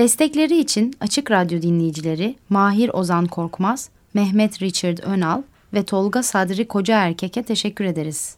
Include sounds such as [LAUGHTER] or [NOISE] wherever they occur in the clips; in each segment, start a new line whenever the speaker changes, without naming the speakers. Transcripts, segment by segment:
Destekleri için Açık Radyo dinleyicileri Mahir Ozan Korkmaz, Mehmet Richard Önal ve Tolga Sadri Koca Erkek'e teşekkür ederiz.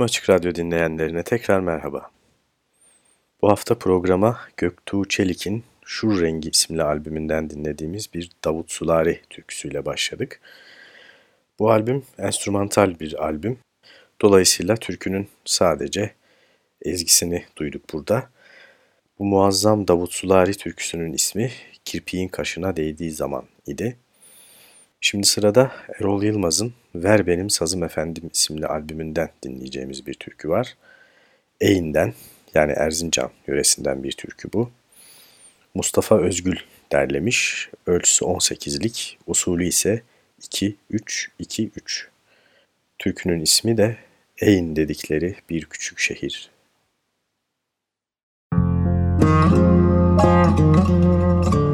Tüm Açık Radyo dinleyenlerine tekrar merhaba. Bu hafta programa Göktuğ Çelik'in Şur Rengi isimli albümünden dinlediğimiz bir Davut Sulari türküsüyle başladık. Bu albüm enstrümantal bir albüm. Dolayısıyla türkünün sadece ezgisini duyduk burada. Bu muazzam Davut Sulari türküsünün ismi Kirpiğin Kaşına Değdiği Zaman idi. Şimdi sırada Erol Yılmaz'ın Ver Benim Sazım Efendim isimli albümünden dinleyeceğimiz bir türkü var. Eyn'den yani Erzincan yöresinden bir türkü bu. Mustafa Özgül derlemiş. Ölçüsü 18'lik, usulü ise 2-3-2-3. Türkünün ismi de Eyn dedikleri bir küçük şehir. Müzik [LAUGHS]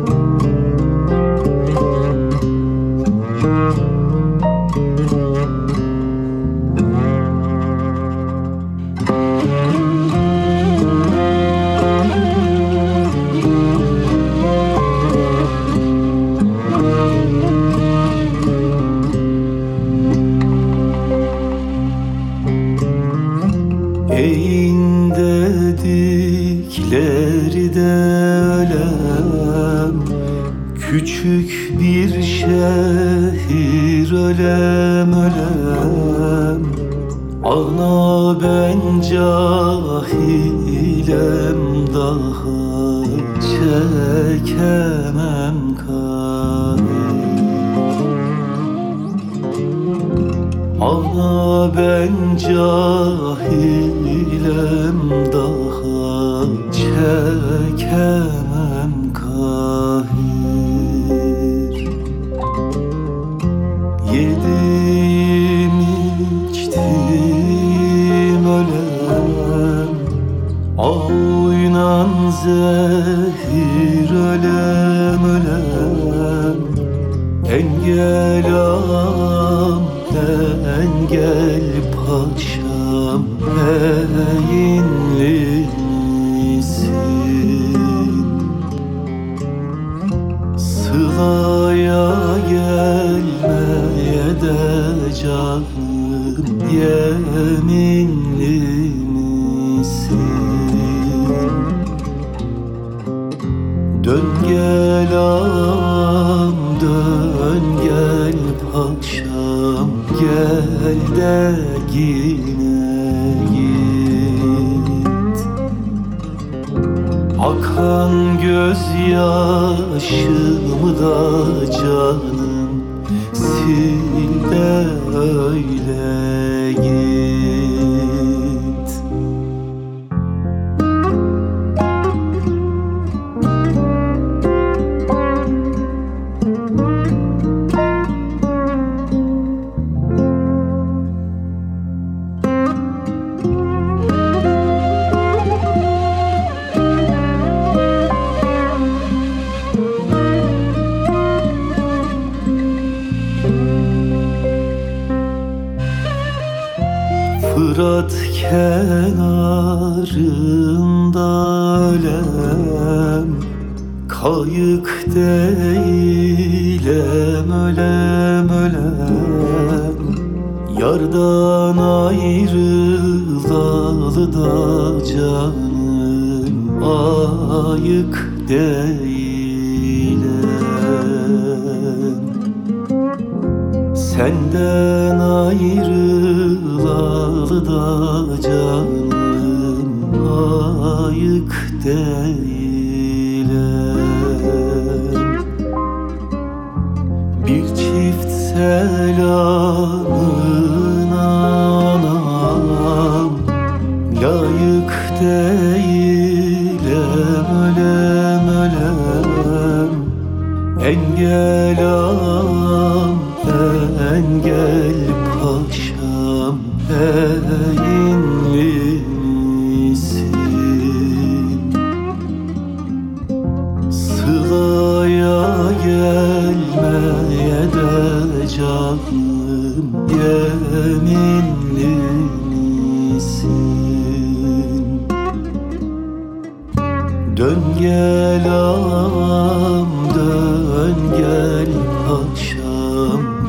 şehir ölem ölem. Ana ben cahilem daha çekemem kare Ana ben cahilem daha çekemem Oynan zehir ölem ölem Engel ağam engel paşam Eğinli misin? Sılaya gelmeye de canım Yeminli misin? Dön gel ağam dön gel paşam Gel de yine git. Akan gözyaşımı da canım Sil de öyle git Fırat kenarında ölem Kayık değilim ölem ölem. Yardan ayrılalı da canım Ayık değilim Senden ayrılalı da canım ayık değilim Bir çift selamın anam Layık değilim ölem ölem. Engel ağam engel misin? Sılaya gelmeye de canım Yeminli misin? Dön gel ağam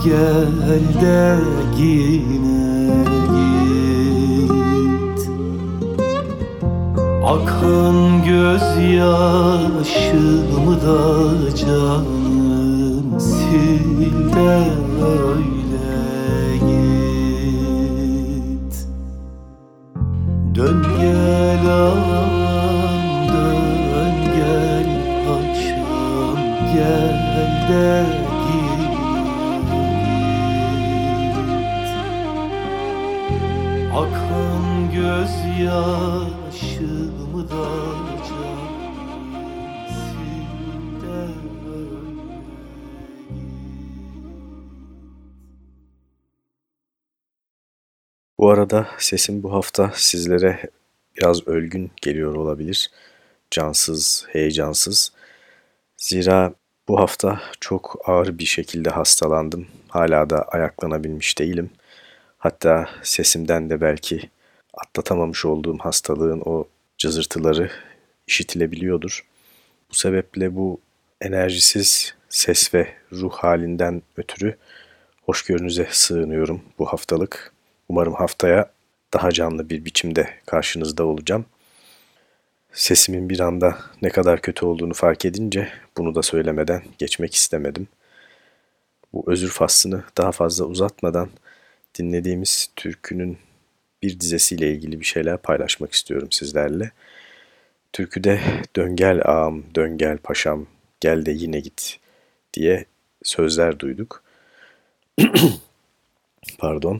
gel de yine Akan gözyaşımı da canım. Sil de öyle git. Dön gel ağam dön gel paşam. Gel de git. Akan gözyaşımı
arada sesim bu hafta sizlere biraz ölgün geliyor olabilir. Cansız, heyecansız. Zira bu hafta çok ağır bir şekilde hastalandım. Hala da ayaklanabilmiş değilim. Hatta sesimden de belki atlatamamış olduğum hastalığın o cızırtıları işitilebiliyordur. Bu sebeple bu enerjisiz ses ve ruh halinden ötürü hoşgörünüze sığınıyorum bu haftalık. Umarım haftaya daha canlı bir biçimde karşınızda olacağım. Sesimin bir anda ne kadar kötü olduğunu fark edince bunu da söylemeden geçmek istemedim. Bu özür faslını daha fazla uzatmadan dinlediğimiz türkünün bir dizesiyle ilgili bir şeyler paylaşmak istiyorum sizlerle. Türküde döngel ağam, döngel paşam, gel de yine git diye sözler duyduk. [CLEARS THROAT] Pardon. Bu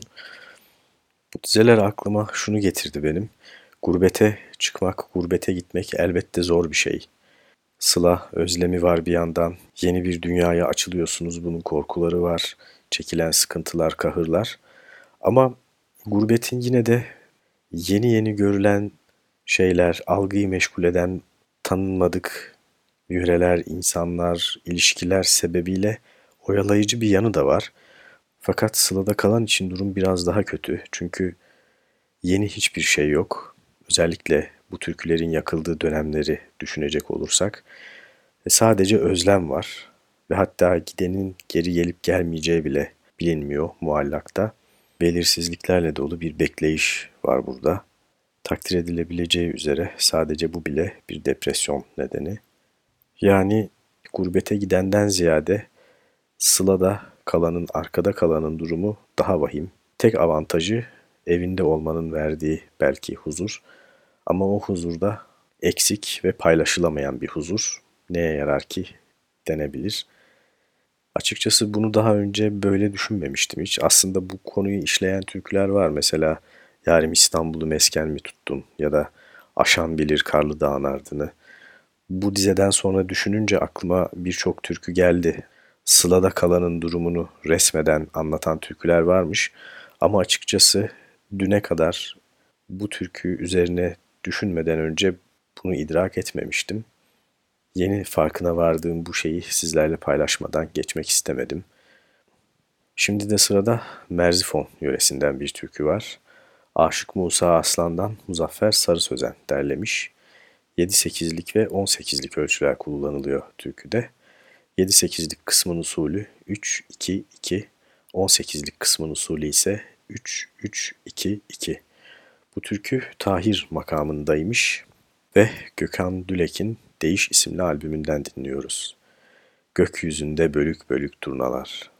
dizeler aklıma şunu getirdi benim. Gurbete çıkmak, gurbete gitmek elbette zor bir şey. Sıla, özlemi var bir yandan. Yeni bir dünyaya açılıyorsunuz. Bunun korkuları var. Çekilen sıkıntılar, kahırlar. Ama gurbetin yine de yeni yeni görülen şeyler, algıyı meşgul eden tanınmadık yöreler, insanlar, ilişkiler sebebiyle oyalayıcı bir yanı da var. Fakat Sıla'da kalan için durum biraz daha kötü. Çünkü yeni hiçbir şey yok. Özellikle bu türkülerin yakıldığı dönemleri düşünecek olursak. Ve sadece özlem var. Ve hatta gidenin geri gelip gelmeyeceği bile bilinmiyor muallakta. Belirsizliklerle dolu bir bekleyiş var burada. Takdir edilebileceği üzere sadece bu bile bir depresyon nedeni. Yani gurbete gidenden ziyade Sıla'da kalanın, arkada kalanın durumu daha vahim. Tek avantajı evinde olmanın verdiği belki huzur. Ama o huzurda eksik ve paylaşılamayan bir huzur. Neye yarar ki denebilir. Açıkçası bunu daha önce böyle düşünmemiştim hiç. Aslında bu konuyu işleyen türküler var. Mesela Yarim İstanbul'u mesken mi tuttun ya da Aşan bilir karlı dağın ardını. Bu dizeden sonra düşününce aklıma birçok türkü geldi. Sıla'da kalanın durumunu resmeden anlatan türküler varmış. Ama açıkçası düne kadar bu türkü üzerine düşünmeden önce bunu idrak etmemiştim. Yeni farkına vardığım bu şeyi sizlerle paylaşmadan geçmek istemedim. Şimdi de sırada Merzifon yöresinden bir türkü var. Aşık Musa Aslan'dan Muzaffer Sarı Sözen derlemiş. 7-8'lik ve 18'lik ölçüler kullanılıyor türküde. 7-8'lik kısmın usulü 3-2-2, 18'lik kısmın usulü ise 3-3-2-2. Bu türkü Tahir makamındaymış ve Gökhan Dülek'in Değiş isimli albümünden dinliyoruz. Gökyüzünde bölük bölük turnalar.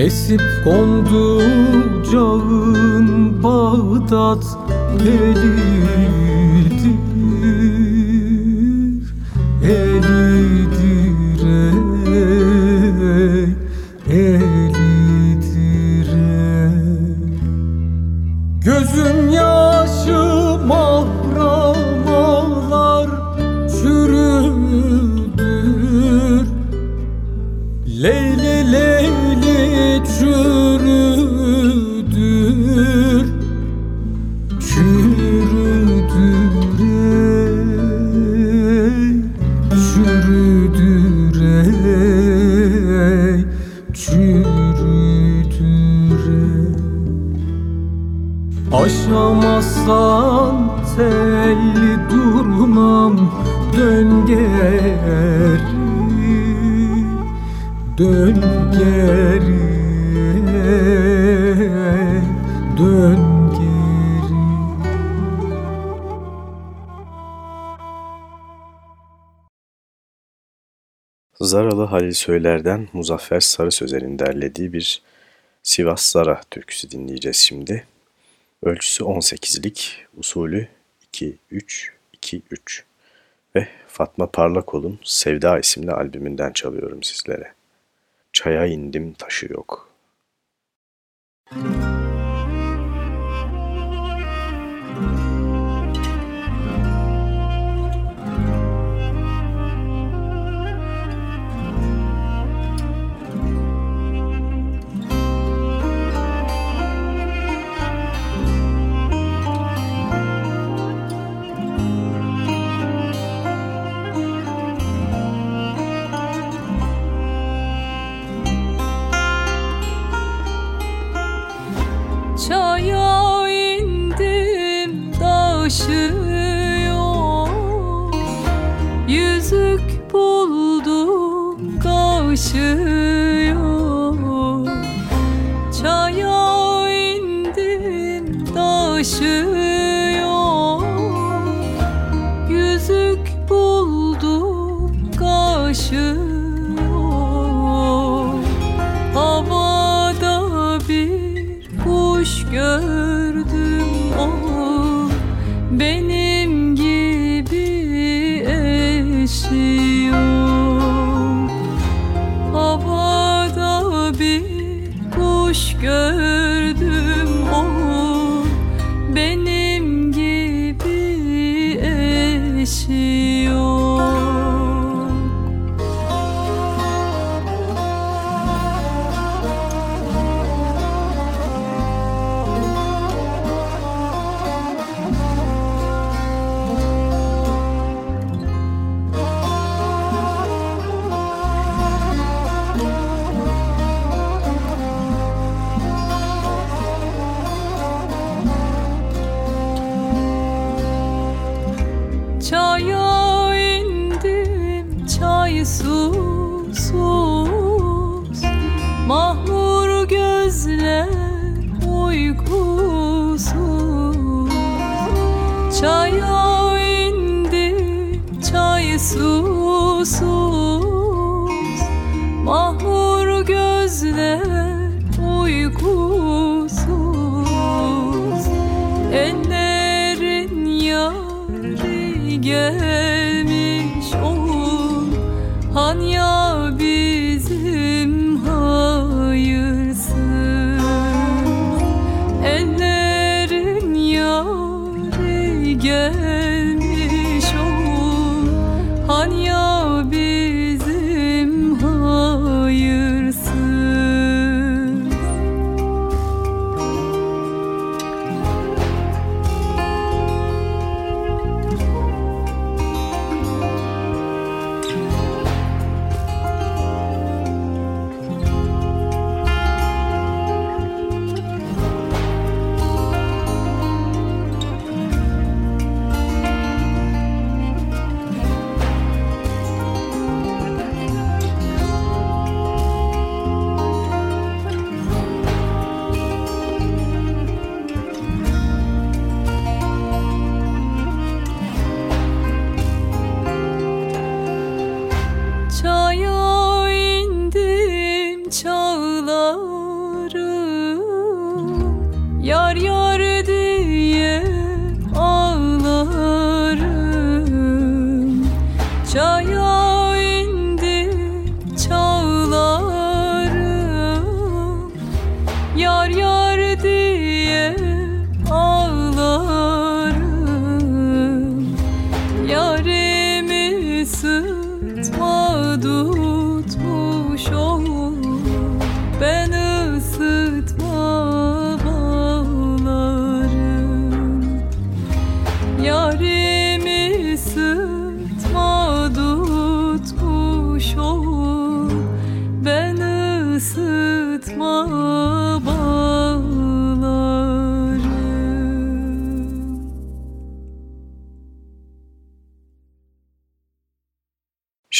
Esip kondu cağın Bağdat
eli söylerden Muzaffer Sarı Sözer'in derlediği bir Sivas Zara türküsü dinleyeceğiz şimdi. Ölçüsü 18'lik, usulü 2-3-2-3 ve Fatma Parlakol'un Sevda isimli albümünden çalıyorum sizlere. Çaya indim taşı yok.
Müzik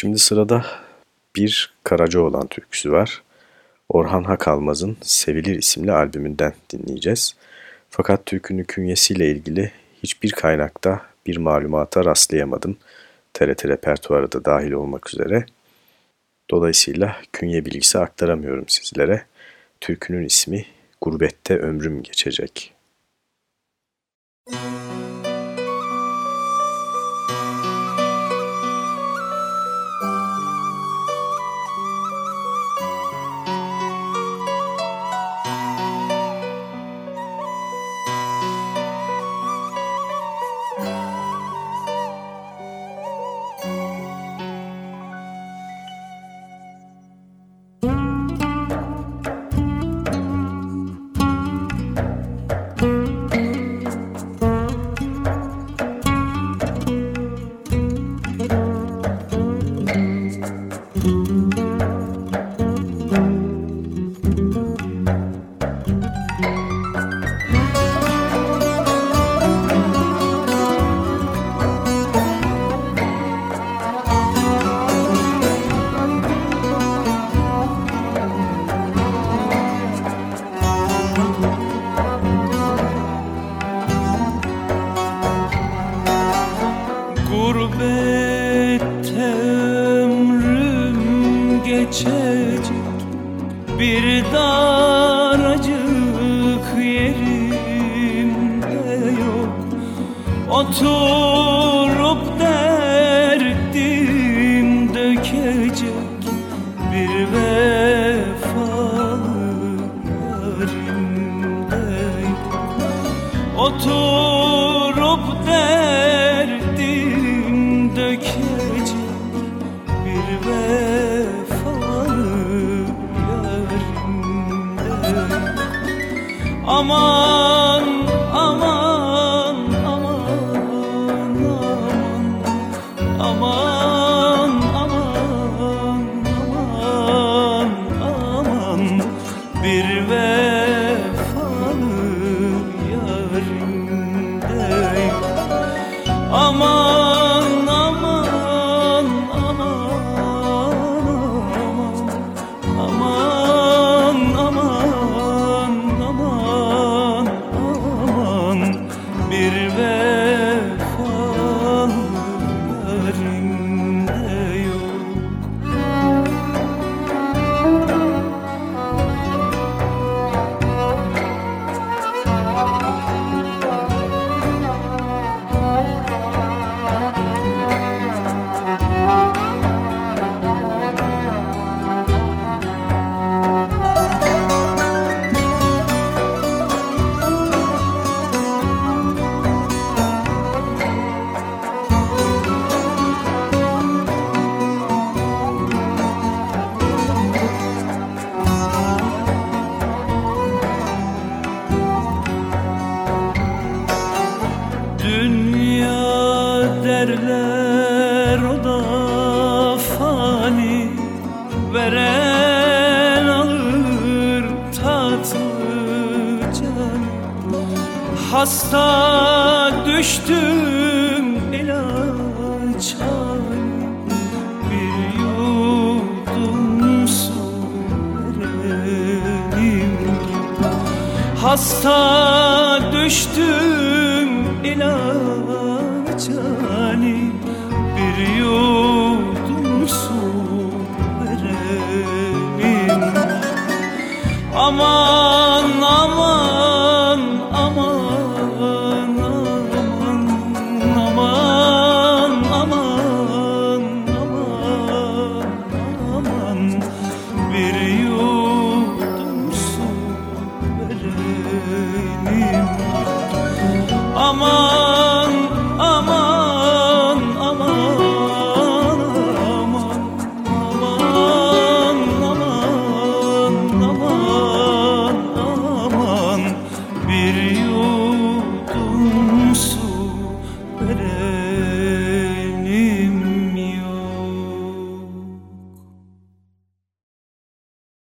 Şimdi sırada bir Karaca olan türküsü var. Orhan Hakalmaz'ın Sevilir isimli albümünden dinleyeceğiz. Fakat türkünün künyesiyle ilgili hiçbir kaynakta bir malumata rastlayamadım. TRT repertuarı da dahil olmak üzere. Dolayısıyla künye bilgisi aktaramıyorum sizlere. Türkünün ismi Gurbette Ömrüm Geçecek. Müzik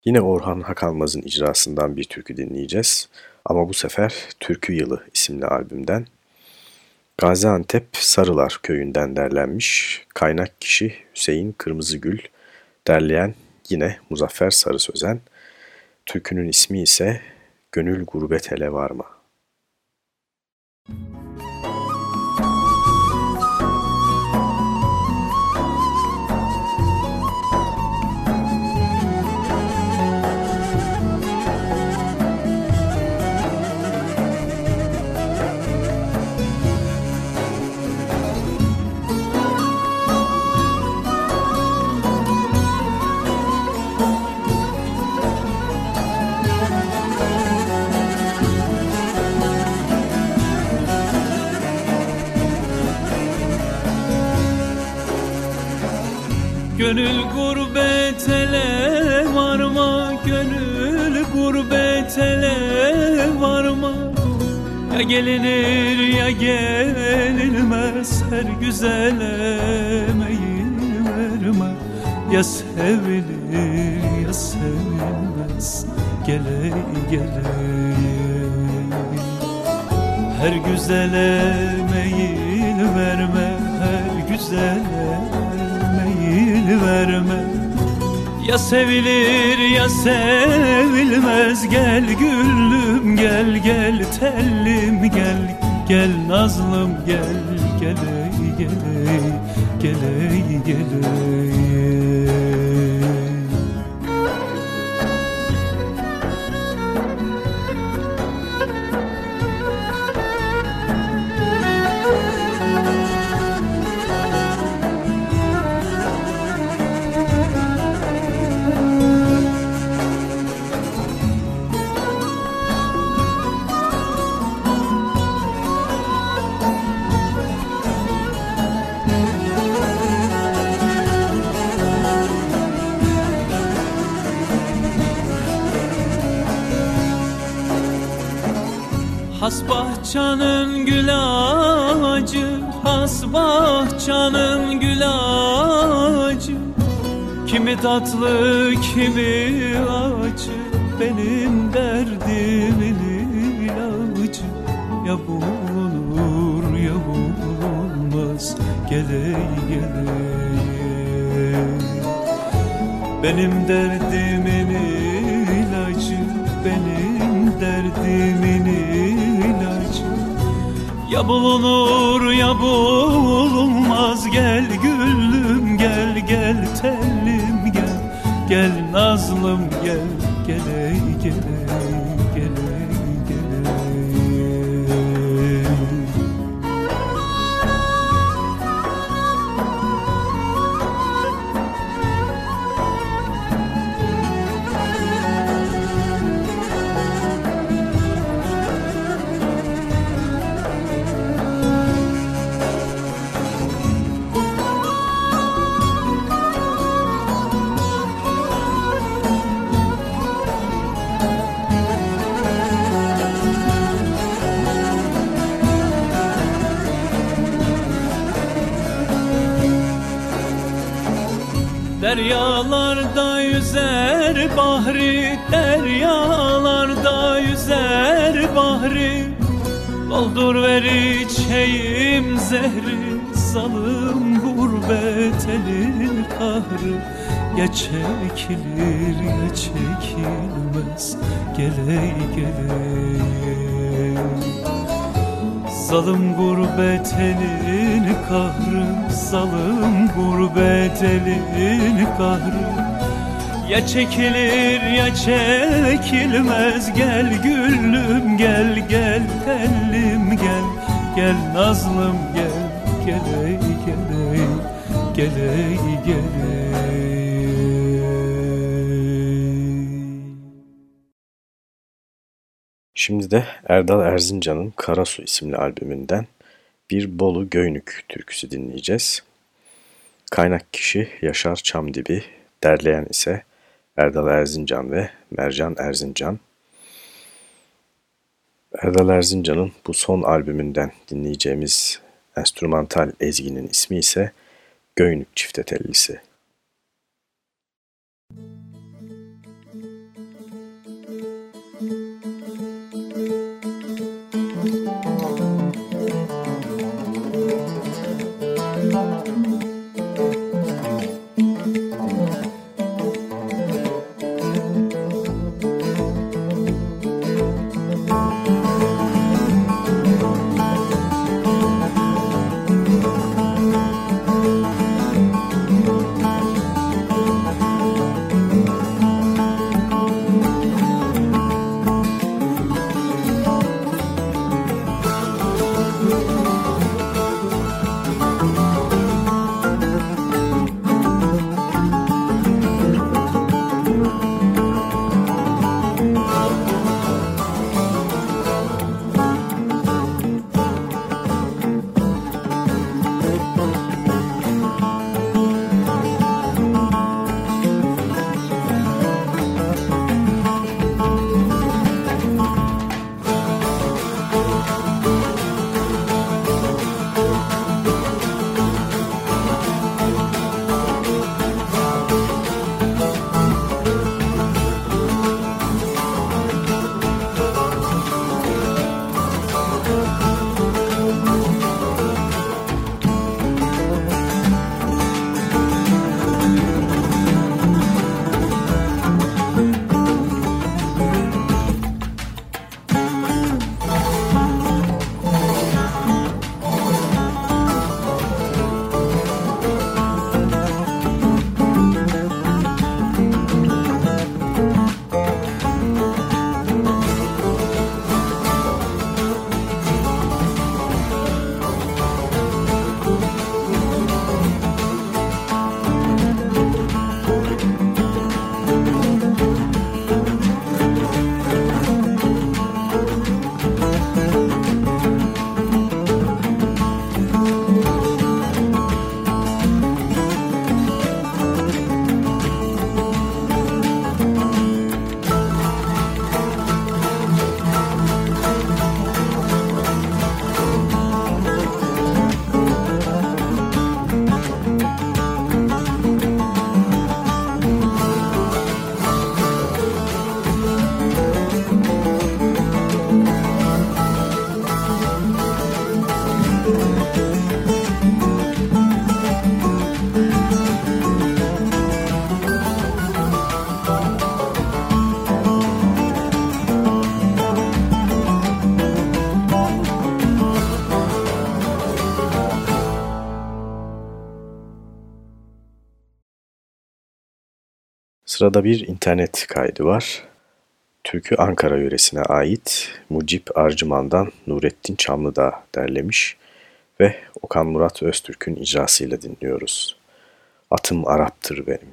Yine Orhan Hakalmaz'ın icrasından bir türkü dinleyeceğiz. Ama bu sefer Türkü Yılı isimli albümden. Gaziantep Sarılar köyünden derlenmiş. Kaynak kişi Hüseyin Kırmızıgül. Derleyen yine Muzaffer Sarı Sözen. Türkünün ismi ise Gönül Gurbet Ele Varma.
Gönül gelinir ya gelinmez Her güzele meyil verme. Ya sevilir ya sevilmez Gele gele Her güzele meyil verme Her güzele meyil verme. Ya sevilir ya sevilmez Gel güllüm gel gel tellim gel Gel nazlım gel gele gele gele bahçanın gül ağacı Kimi tatlı kimi acı. Benim derdimin ilacı Ya bulunur ya bulunmaz Gele gele Benim derdimin ilacı Benim derdimin Ya bulunur ya bulunmaz Gel güllüm gel gel tellim gel. Gel nazlım Deryalarda yüzer bahri Deryalarda yüzer bahri. Doldur ver içeyim zehri Zalım gurbet elin kahrı. Ya çekilir ya çekilmez Gele gele Zalım gurbet elin kahrı Zalım gurbet elin kahrı Ya çekilir ya çekilmez Gel güllüm gel gel tellim gel Gel nazlım gel gele gele gele gele
Şimdi de Erdal Erzincan'ın Karasu isimli albümünden bir Bolu Göynük türküsü dinleyeceğiz. Kaynak kişi Yaşar Çamdibi, derleyen ise Erdal Erzincan ve Mercan Erzincan. Erdal Erzincan'ın bu son albümünden dinleyeceğimiz enstrümantal ezginin ismi ise Göynük Çiftetellisi. Sırada bir internet kaydı var. Türkü Ankara yöresine ait Mucip Arcıman'dan Nurettin Çamlıdağ derlemiş ve Okan Murat Öztürk'ün icrasıyla dinliyoruz. Atım Arap'tır benim.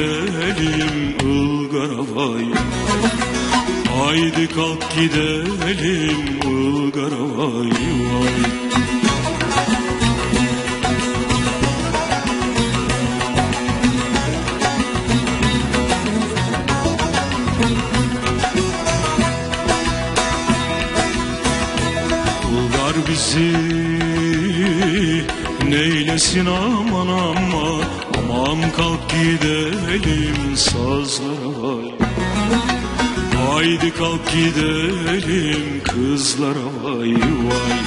gidelim Ilgara vay Haydi kalk gidelim Ilgara vay bizi neylesin aman aman Aman kalk gidelim sazlara. Haydi kalk gidelim kızlara vay vay.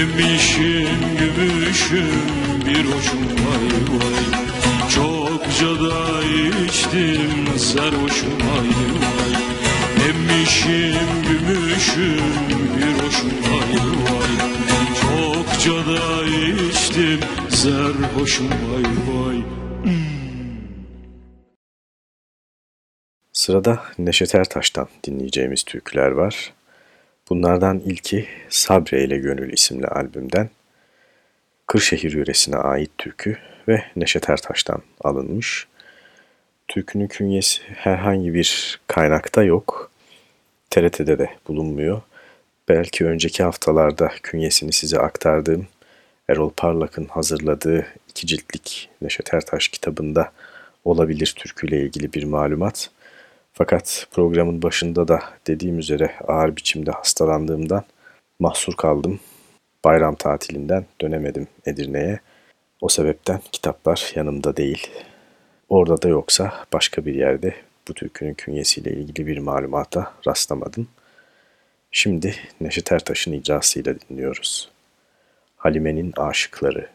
Emişim gümüşüm bir hoşum vay vay. Çokça da içtim sarhoşum vay vay. Emmişim gümüşüm bir hoşum vay vay. Çokça da içtim zerhoşum vay vay
Sırada Neşet Ertaş'tan dinleyeceğimiz türküler var. Bunlardan ilki Sabre ile Gönül isimli albümden Kırşehir yöresine ait türkü ve Neşet Ertaş'tan alınmış. Türkünün künyesi herhangi bir kaynakta yok. TRT'de de bulunmuyor. Belki önceki haftalarda künyesini size aktardığım Erol Parlak'ın hazırladığı iki ciltlik Neşet Ertaş kitabında olabilir türküyle ilgili bir malumat. Fakat programın başında da dediğim üzere ağır biçimde hastalandığımdan mahsur kaldım. Bayram tatilinden dönemedim Edirne'ye. O sebepten kitaplar yanımda değil. Orada da yoksa başka bir yerde bu türkünün künyesiyle ilgili bir malumata rastlamadım. Şimdi Neşet Ertaş'ın icrasıyla dinliyoruz. Halime'nin Aşıkları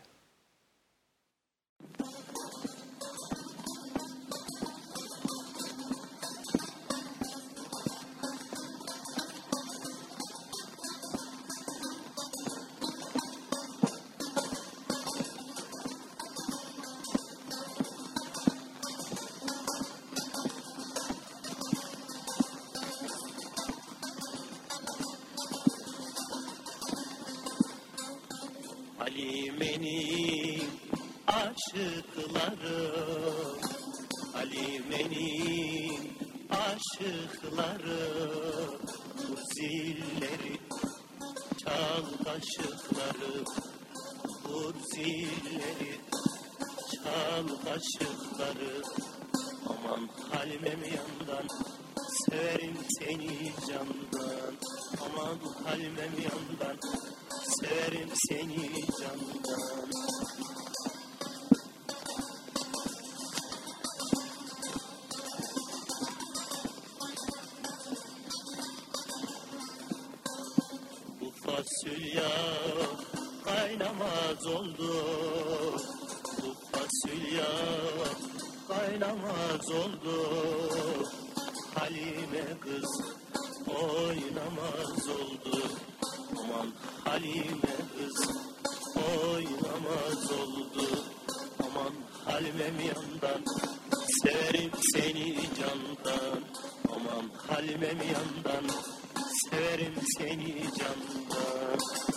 severim seni candan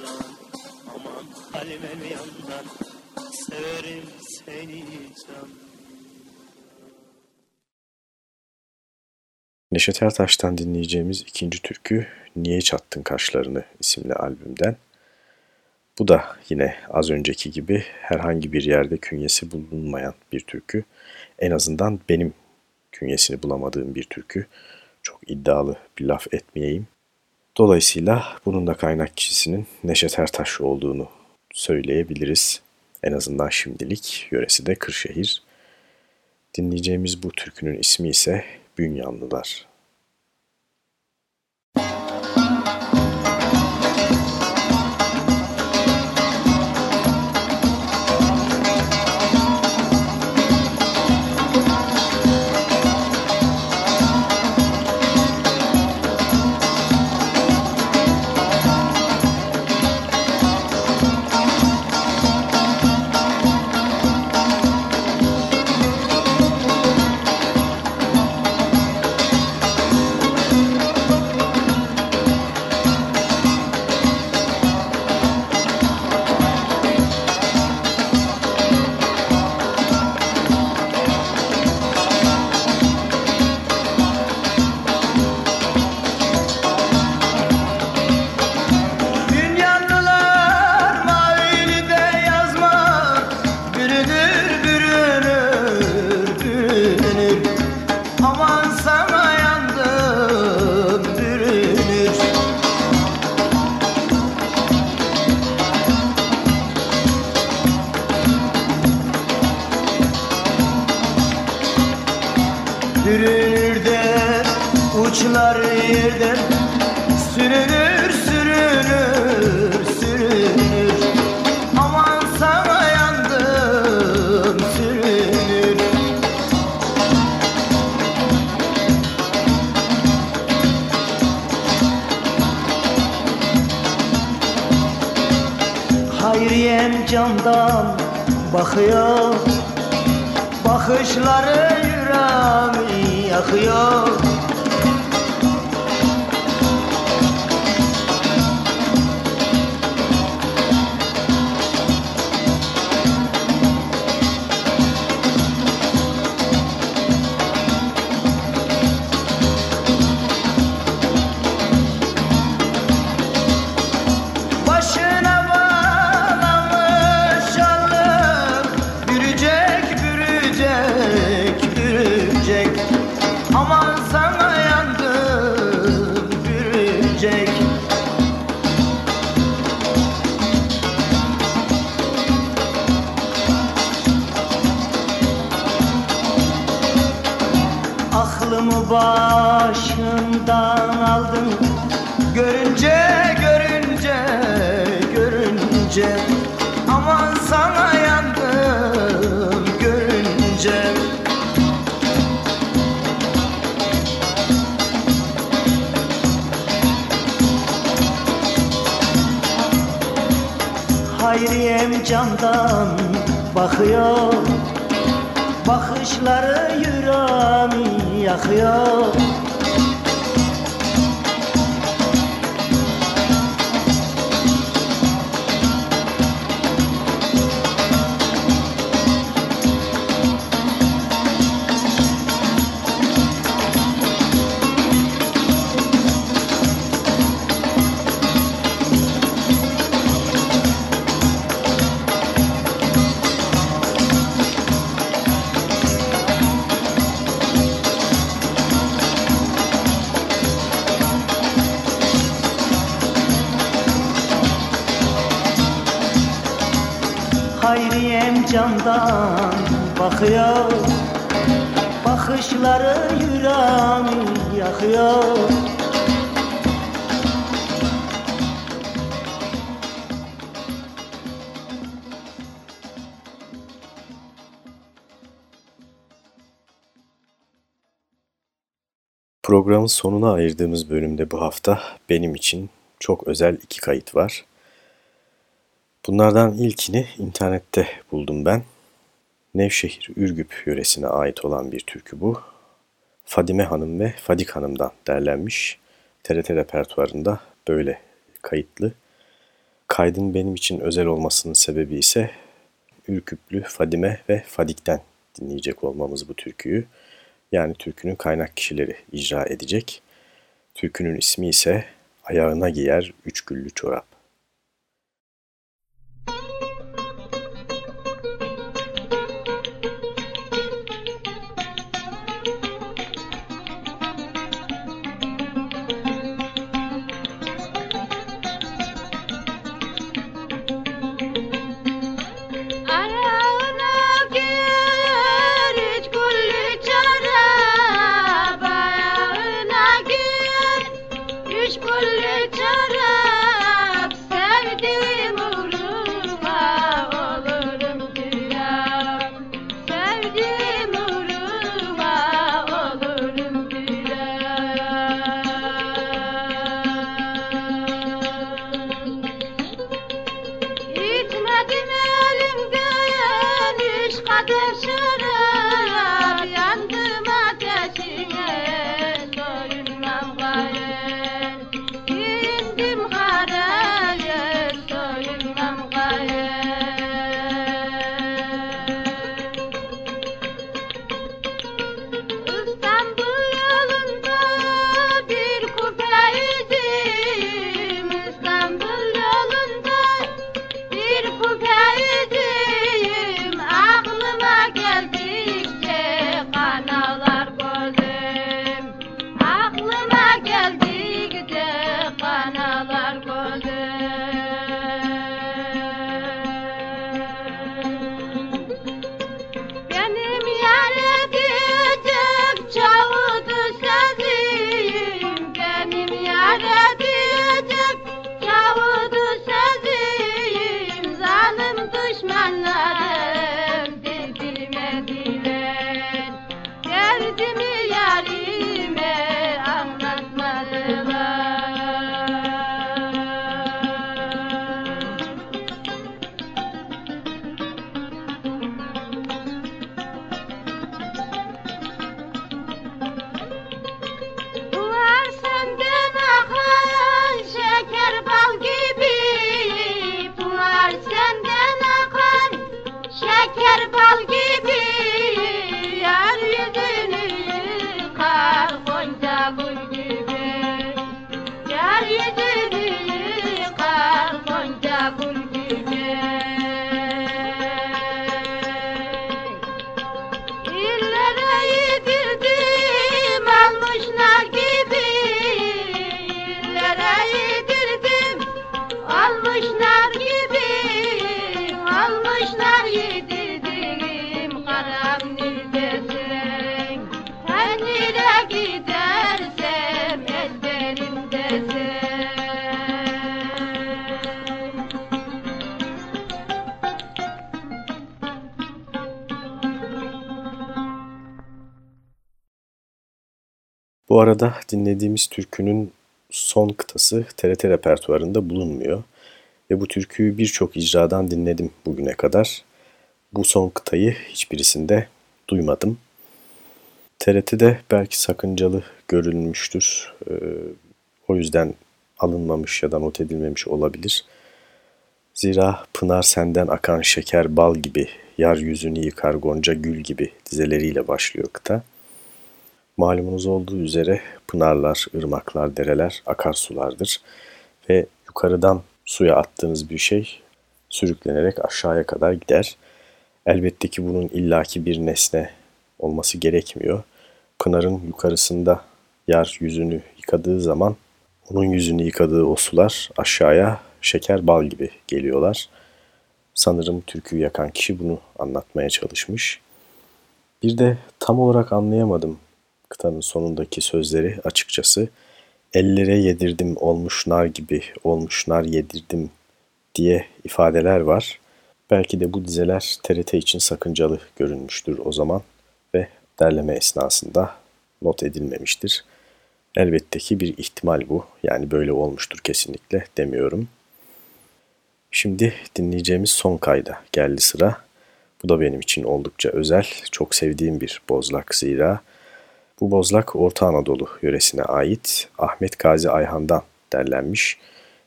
candan Aman halimem yandan Severim seni candan
Neşet Ertaş'tan dinleyeceğimiz ikinci türkü Niye Çattın Kaşlarını isimli albümden. Bu da yine az önceki gibi herhangi bir yerde künyesi bulunmayan bir türkü. En azından benim künyesini bulamadığım bir türkü. Çok iddialı bir laf etmeyeyim. Dolayısıyla bunun da kaynak kişisinin Neşet Ertaş olduğunu söyleyebiliriz. En azından şimdilik yöresi de Kırşehir. Dinleyeceğimiz bu türkünün ismi ise Bünyanlılar.
Bürünür de uçlar yerden Sürünür sürünür sürünür Aman sana yandım sürünür Hayriyem camdan bakıyor. Bakışları yüreğimi yakıyor bakıyor Bakışları yüreğimi yakıyor bakıyor Bakışları yüreğimi yakıyor
Programın sonuna ayırdığımız bölümde bu hafta benim için çok özel iki kayıt var. Bunlardan ilkini internette buldum ben. Nevşehir Ürgüp yöresine ait olan bir türkü bu. Fadime Hanım ve Fadik Hanım'dan derlenmiş. TRT repertuarında böyle kayıtlı. Kaydın benim için özel olmasının sebebi ise Ürküplü Fadime ve Fadik'ten dinleyecek olmamız bu türküyü. Yani türkünün kaynak kişileri icra edecek. Türkünün ismi ise Ayağına Giyer Üç Güllü Çorap. Dinlediğimiz türkünün son kıtası TRT repertuarında bulunmuyor. Ve bu türküyü birçok icradan dinledim bugüne kadar. Bu son kıtayı hiçbirisinde duymadım. TRT'de belki sakıncalı görülmüştür. Ee, o yüzden alınmamış ya da not edilmemiş olabilir. Zira Pınar senden akan şeker bal gibi, yar yüzünü yıkar gonca gül gibi dizeleriyle başlıyor kıta. Malumunuz olduğu üzere pınarlar, ırmaklar, dereler akarsulardır ve yukarıdan suya attığınız bir şey sürüklenerek aşağıya kadar gider. Elbette ki bunun illaki bir nesne olması gerekmiyor. Pınarın yukarısında yer yüzünü yıkadığı zaman onun yüzünü yıkadığı o sular aşağıya şeker bal gibi geliyorlar.
Sanırım türküyü yakan kişi bunu anlatmaya çalışmış. Bir de tam olarak anlayamadım kıtanın sonundaki sözleri açıkçası. Ellere yedirdim olmuş nar gibi, olmuş nar yedirdim diye ifadeler var. Belki de bu dizeler TRT için sakıncalı görünmüştür o zaman ve derleme esnasında not edilmemiştir. Elbette ki bir ihtimal bu. Yani böyle olmuştur kesinlikle demiyorum. Şimdi dinleyeceğimiz son kayda geldi sıra. Bu da benim için oldukça özel, çok sevdiğim bir bozlak zira. Bu bozlak Orta Anadolu yöresine ait Ahmet Gazi Ayhan'dan derlenmiş.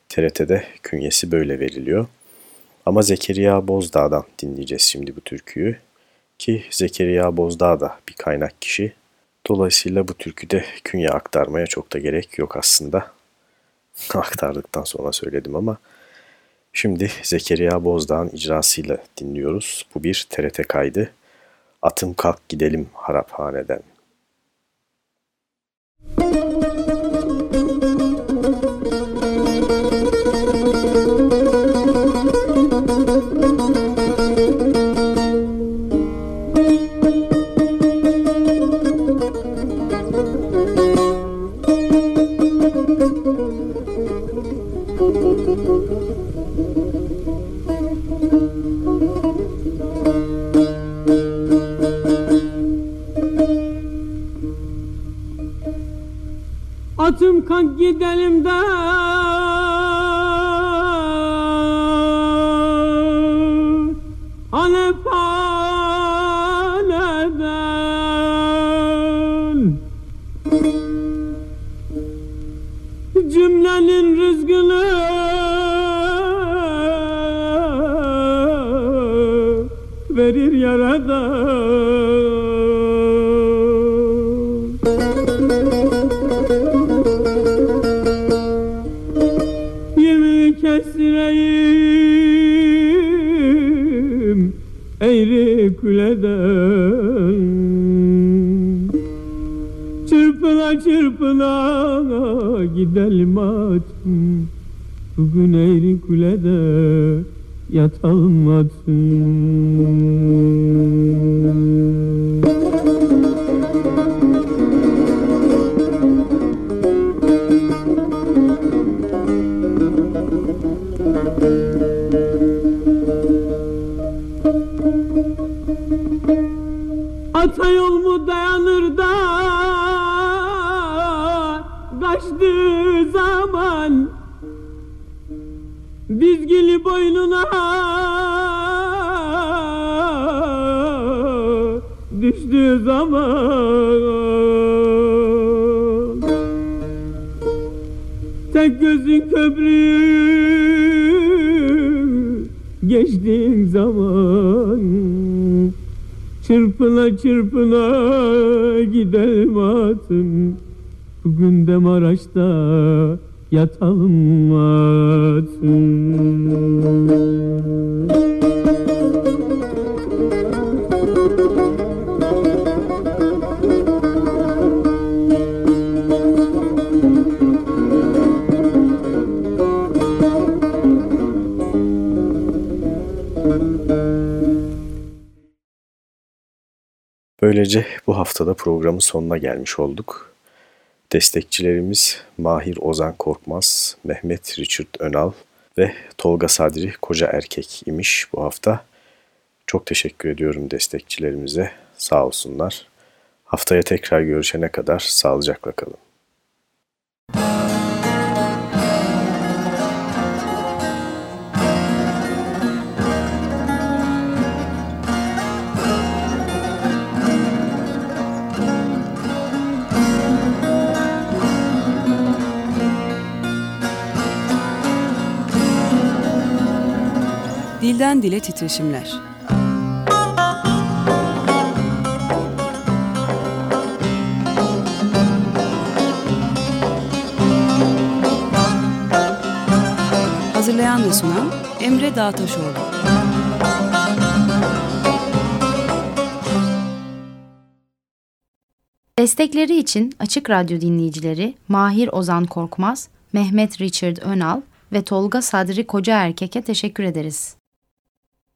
TRT'de künyesi böyle veriliyor. Ama Zekeriya Bozdağ'dan dinleyeceğiz şimdi bu türküyü. Ki Zekeriya Bozdağ da bir kaynak kişi. Dolayısıyla bu türküde künye aktarmaya çok da gerek yok aslında. [LAUGHS] Aktardıktan sonra söyledim ama Şimdi Zekeriya Bozdağ'ın icrasıyla dinliyoruz. Bu bir TRT kaydı. Atım kalk gidelim haraphaneden.
Atım kalk geçtiğin zaman Çırpına çırpına gidelim atım Bugün de Maraş'ta yatalım atım
Böylece bu haftada programın sonuna gelmiş olduk. Destekçilerimiz Mahir Ozan Korkmaz, Mehmet Richard Önal ve Tolga Sadri Koca Erkek imiş bu hafta. Çok teşekkür ediyorum destekçilerimize. Sağ olsunlar. Haftaya tekrar görüşene kadar sağlıcakla kalın.
Dilden dile titreşimler. Hazırlayan ve sunan Emre Dağtaşoğlu.
Destekleri için Açık Radyo dinleyicileri Mahir Ozan Korkmaz, Mehmet Richard Önal ve Tolga Sadri Koca Erkek'e teşekkür ederiz.